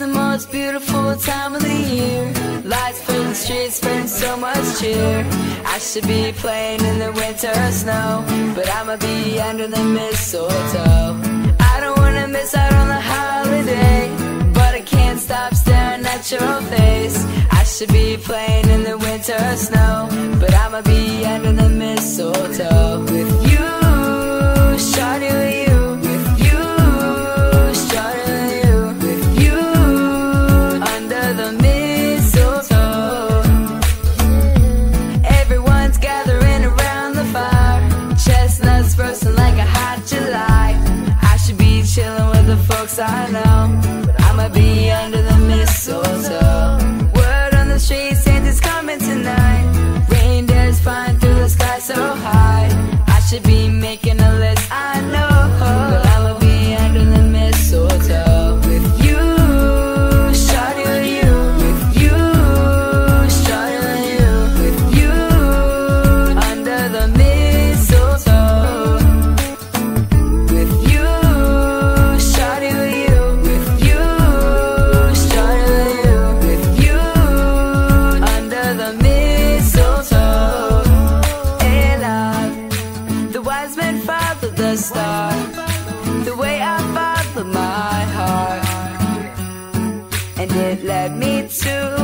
the most beautiful time of the year. Lights fill the streets bring so much cheer. I should be playing in the winter snow, but I'ma be under the mistletoe. I don't wanna miss out on the holiday, but I can't stop staring at your face. I should be playing in the winter snow, but I'ma be under the mistletoe with you, shining with you. outside now, but I'ma be under the mistletoe. Word on the street, Santa's coming tonight. Reindeer's flying through the sky so high. I should be making a list. let me to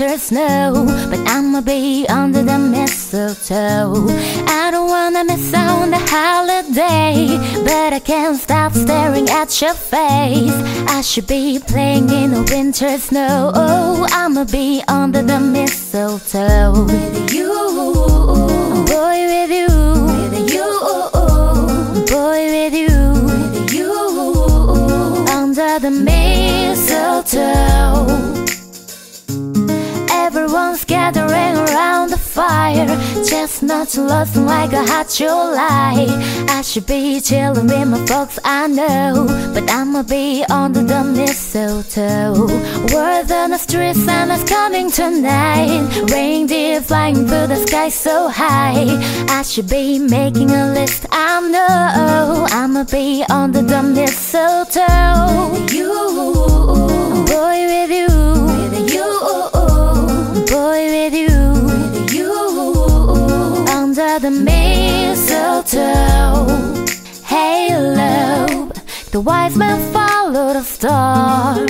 winter snow, but I'ma be under the mistletoe. I don't wanna miss out on the holiday, but I can't stop staring at your face. I should be playing in the winter snow. Oh, I'ma be under the mistletoe with you. Boy, with you. With you. Boy, with you. With you. Under the mistletoe. Fire. Chestnuts roasting like a hot July. I should be chilling with my folks, I know. But I'ma be under the mistletoe. Word on the street, Santa's coming tonight. Reindeer flying through the sky so high. I should be making a list, I know. I'ma be under the mistletoe. You, Boy, with you. with you, Boy, with you. with you. Under the mistletoe. Halo. The wise men follow the star.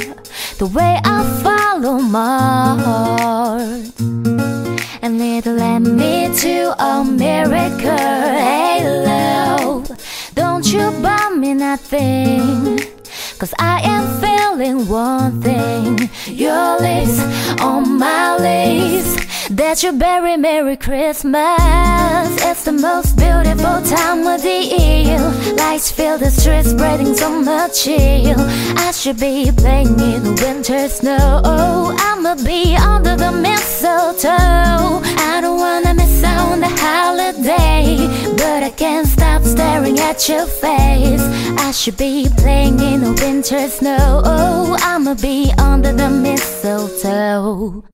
The way I follow my heart, And it led me to a miracle. Halo. Don't you buy me nothing. Cause I am feeling one thing. Your lips on my lips. That you very Merry Christmas. It's the most beautiful time of the year. Lights fill the streets, spreading so much chill. I should be playing in the winter snow. I'ma be under the mistletoe. I don't wanna miss on the holiday, but I can't stop staring at your face. I should be playing in the winter snow. Oh, I'ma be under the mistletoe.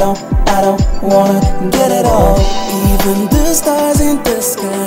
I don't, I don't wanna get it all. Even the stars in the sky.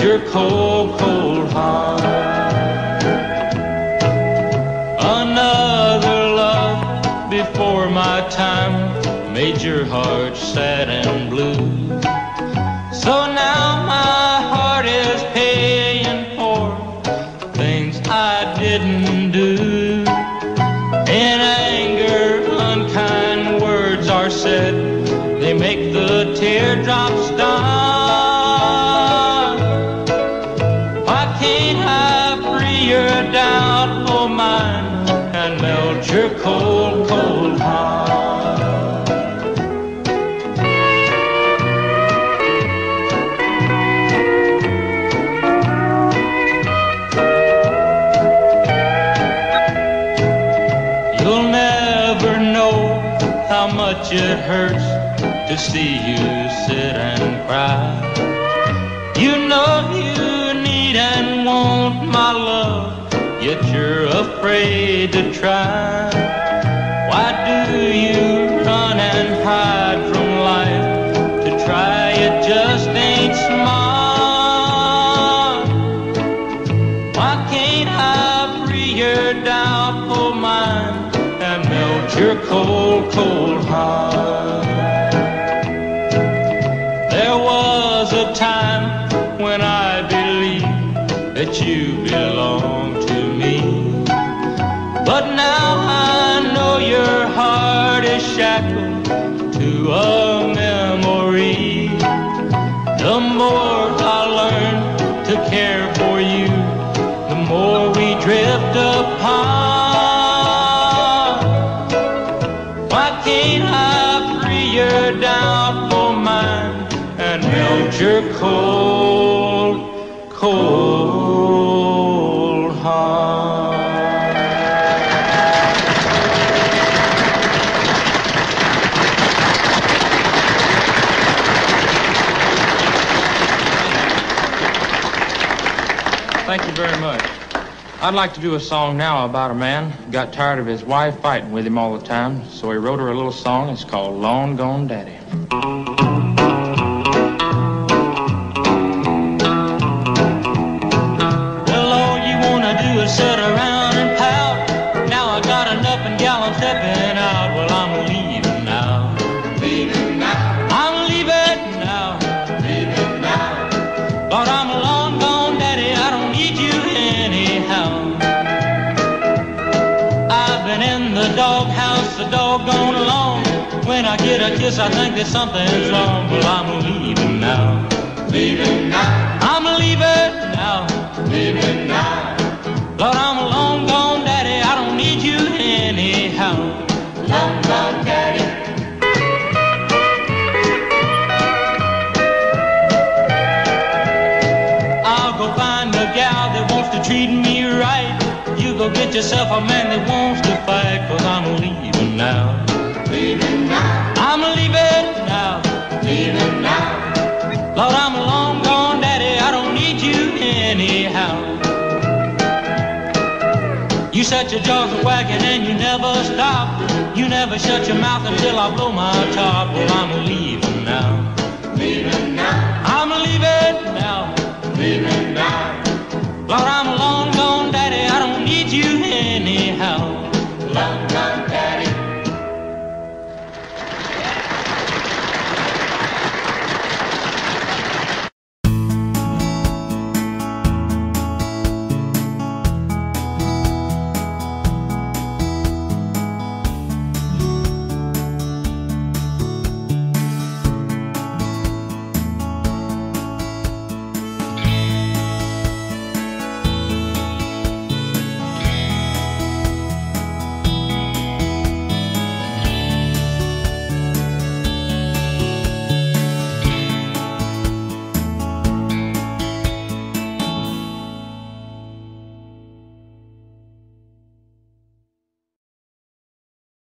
Your cold, cold heart? Another love before my time made your heart sad and blue. Hurts to see you sit and cry. You know you need and want my love, yet you're afraid to try. Why do you run and hide from life? To try it just ain't smart. Why can't I free your doubtful mind and melt your cold, cold heart? You belong to me. But now I know your heart is shackled to a I'd like to do a song now about a man who got tired of his wife fighting with him all the time, so he wrote her a little song. It's called Long Gone Daddy. I get a kiss, I think that something's wrong. Well, I'm leaving now. Leaving now. I'm leaving now. Leaving now. Lord, I'm a long gone daddy. I don't need you anyhow. Long gone daddy. I'll go find a gal that wants to treat me right. You go get yourself a man that wants to fight, cause I'm leaving now. Leaving now. I'm leaving now. Leaving now. Lord, I'm long gone, Daddy. I don't need you anyhow. You set your jaws a wagging and you never stop. You never shut your mouth until I blow my top. Well, I'm leaving now. Leaving now. I'm leaving now. Leaving now. Lord, I'm long gone, Daddy. I don't need you anyhow.